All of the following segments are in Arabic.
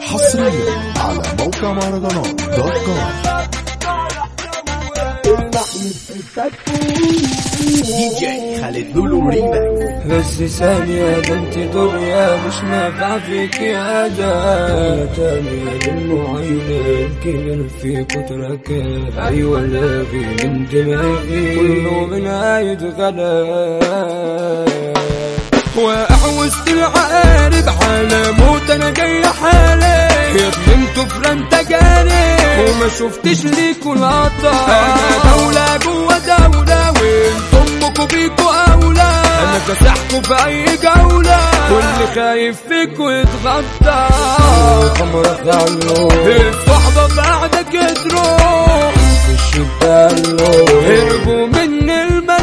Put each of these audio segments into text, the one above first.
حصريا على موقع مهرجانات دوت كوم دي جي خالد لولو ريماكس بس ثانية ده انت دنيا مش نافع فيك يا ده تانية للمعينة الكبر في كترك أيوه لاغي من دماغي كله من عايد غلا واقع وسط العقارب على موت أنا جاي حالي. أنتوا فران تجارب وما شفتش ليكوا لقطة أنا دولة جوا دولة وانتوا امكوا بيكوا أولى. أنا كسحكوا في أي جولة. كل خايف فيكوا يتغطى خمرة خلو الصحبة بعدك يدروا في الشدة هربوا من الملاعين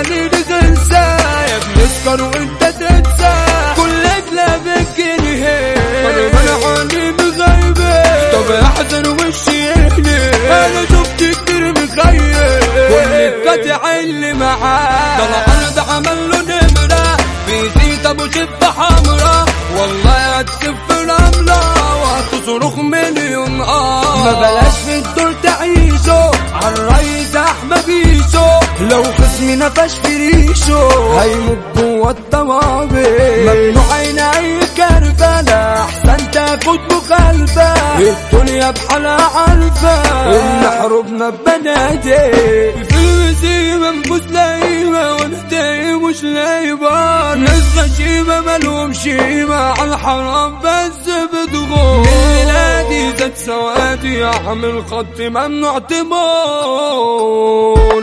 تنسى يا ابني اسكر وانت تنسى. كل كلابك جنيه أنا منعاني بغيبة طب احزن وشي يهلي أنا شفت كتير مخيب كل القطع اللي معاه. ده العرض عمل له نمرة. بيزيد أبو شفة حمرا والله هتكف رملة وهتصرخ مليون آه. ما بلاش في الدور تعيشوا عالريس أحمد لو خصمي نفش في ريشه هيموت جوا الطوابق ممنوع عين أي كربلة أحسن تاخد مخالفة الدنيا بحالها عارفة ان حروبنا ببنادق في المسيبة نفوس لايمة وأنا تايه مش لايبة ناس غشيمة مالهم شيمة على الحرام بس بتغور ذات سوادي احمل خط ممنوع تمون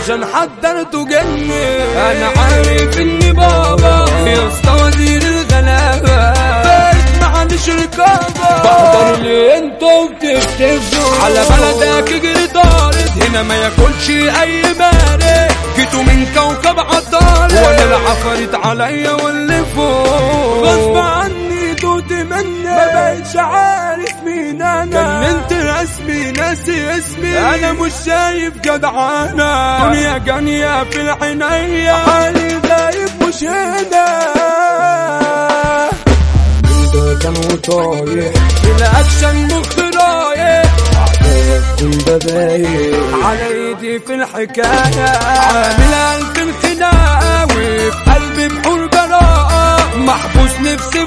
علشان حضرتوا جني أنا عارف إني بابا. يا وزير الغلابة. بقيت معلش رقابة بحضر اللي أنتوا بتفتشوا على بلدك اجري طارد هنا ما ياكلش أي مارد جيتوا من كوكب عطارد. وأنا العفريت عليا واللي فوق. غصب عني ناسي اسمي. أنا مش شايف جدعانة. دنيا جانية في العناية. حالي غايب مش هنا. كان وطايح الأكشن مخ رايح. كل دبايح على إيدي في الحكاية. عامل قلب الخناقة. وفي قلبي بحور براءة. محبوس نفسي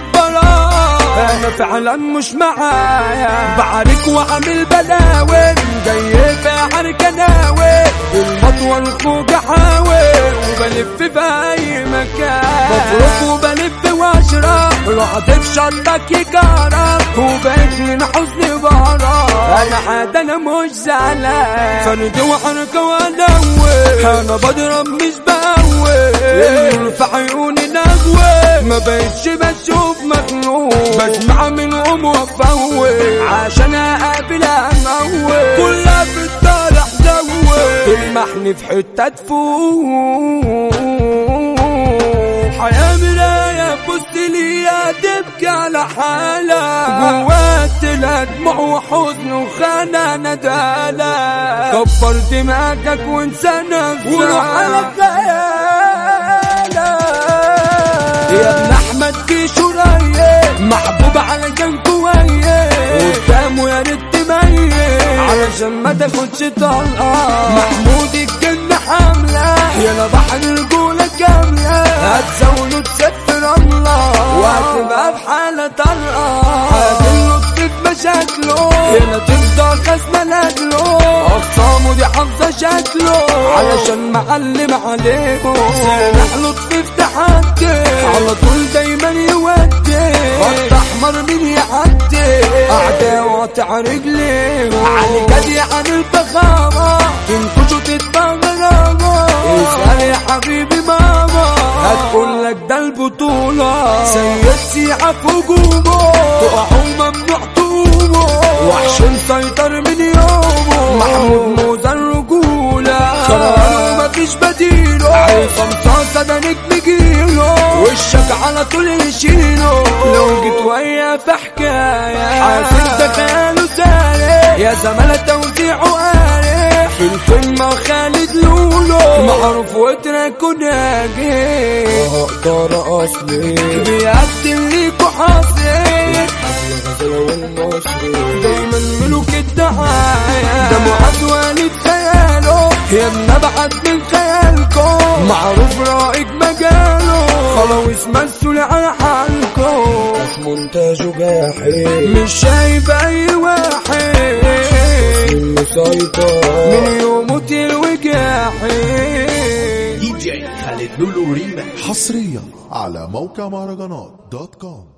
أنا فعلا مش معايا. بعارك وعامل بلاوي جاي عركة ناوي المطوى الفوق احاول وبلف في اي مكان. بفرق وبلف واشرب رحت في شطك يكرر. وبقيت من حزن بهرب أنا عاد أنا مش زعلان. فرد وحركة وانوي أنا بضرب مش بقوي النور في عيوني نغوي. ما بقتش بشوف مخلوق بسمع منهم وافوي عشان أقابل اموي كلها في الطالع زوي تلمحني في حتة تفوق. حياة مراية بص ليا تبكي على حالة جوات لا دموع وحزن وخانة ندالة. كبر دماغك وانسى نفسك. وروح على خيالك. يا ابن أحمد في شرايه محبوب على كان كويه قدامه يا ريت تميز علشان ما تاخدش طلقه محمود الجن حامله يا بحر رجوله كاملة. هتزاوله تسف رمله وهتبقى بحاله طلقه شكله. هنا تفضل خصم نجله أقسامه دي حافظة شكله. علشان معلم عليكم. سامح لطفي في تحدي. على طول دايما يودي. خط أحمر مين يعدي. أعداء وقطع رجليه علي جدي عن الفخامة تنكشوا تتبع غرامة اسأل يا حبيبي ماما. هتقول لك ده البطولة. سيد سيعة في هجومه تقعوا وحش مسيطر من يومه. محمود موزة الرجولة قرار مفيش بديله. عصام صاصة ده نجم جيله. وشك على طول يشيله. لو جيت ويا في حكاية. حاسس معروف وتراكو ناجح أقدر اصلي بيقدم ليكوا حاصل والمصري دايما ملوك الدعاية معاد والد خياله يا نبعت من خيالكم معروف رائد مجاله خلاويص مسؤول على حالكم مونتاج جاحي مش شايف اي واحد لولو ريماكس حصريا على موقع مهرجانات دوت كوم.